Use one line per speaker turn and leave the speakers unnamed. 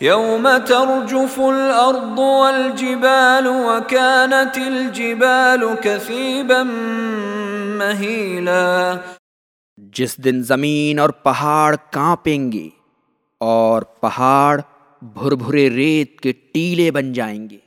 يوم ترجف الارض والجبال وكانت الجبال كثيبا مهيلا.
جس دن زمین اور پہاڑ کانپیں گے اور پہاڑ بھر بھرے ریت کے ٹیلے بن جائیں گے۔